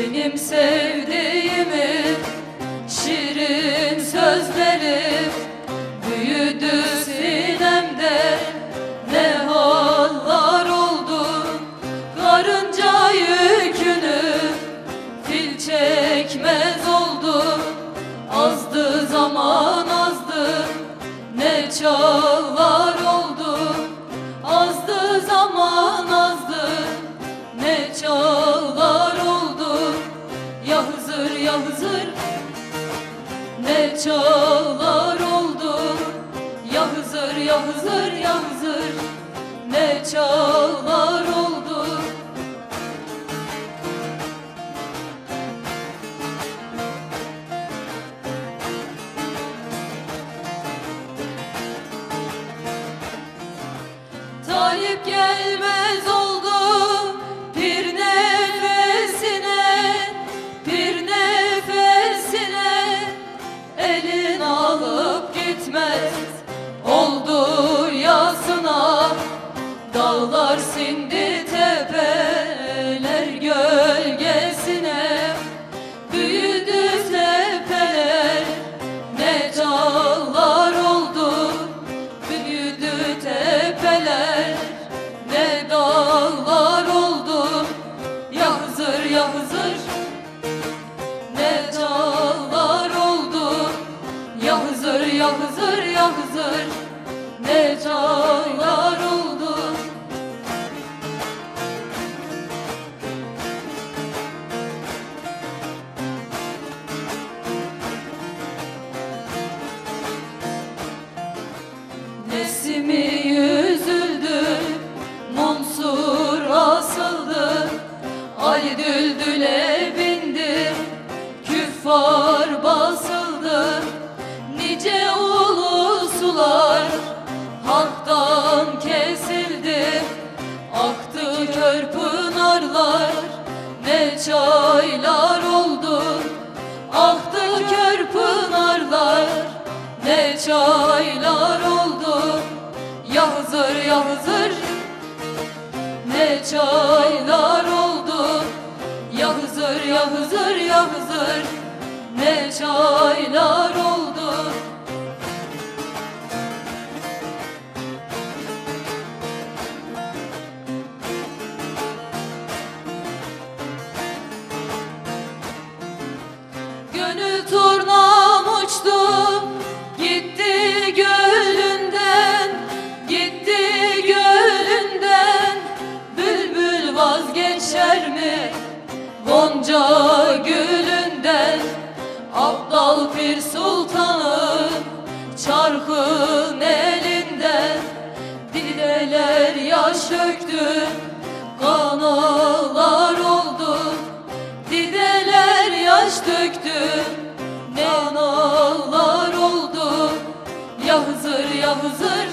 Benim sevdiğimi şirin sözlerim Büyüdü sinemde. Ne hallar oldu Karınca yükünü fil çekmez oldu. Azdı zaman azdı ne çağlar çağlar oldu. Ya Hızır ya Hızır ya Hızır. Ne çağlar oldu. Talip gelmez elin alıp gitmez. Oldu yasına dağlar sindi ya Hızır ya Hızır körpınarlar, ne çaylar oldu? Aktı körpınarlar, ne çaylar oldu? Ya Hızır ya Hızır ne çaylar oldu? Ya Hızır ya Hızır ya Hızır ne çaylar Döktü Kanalar oldu Dideler yaş döktü Ne analar oldu. Ya Hızır ya Hızır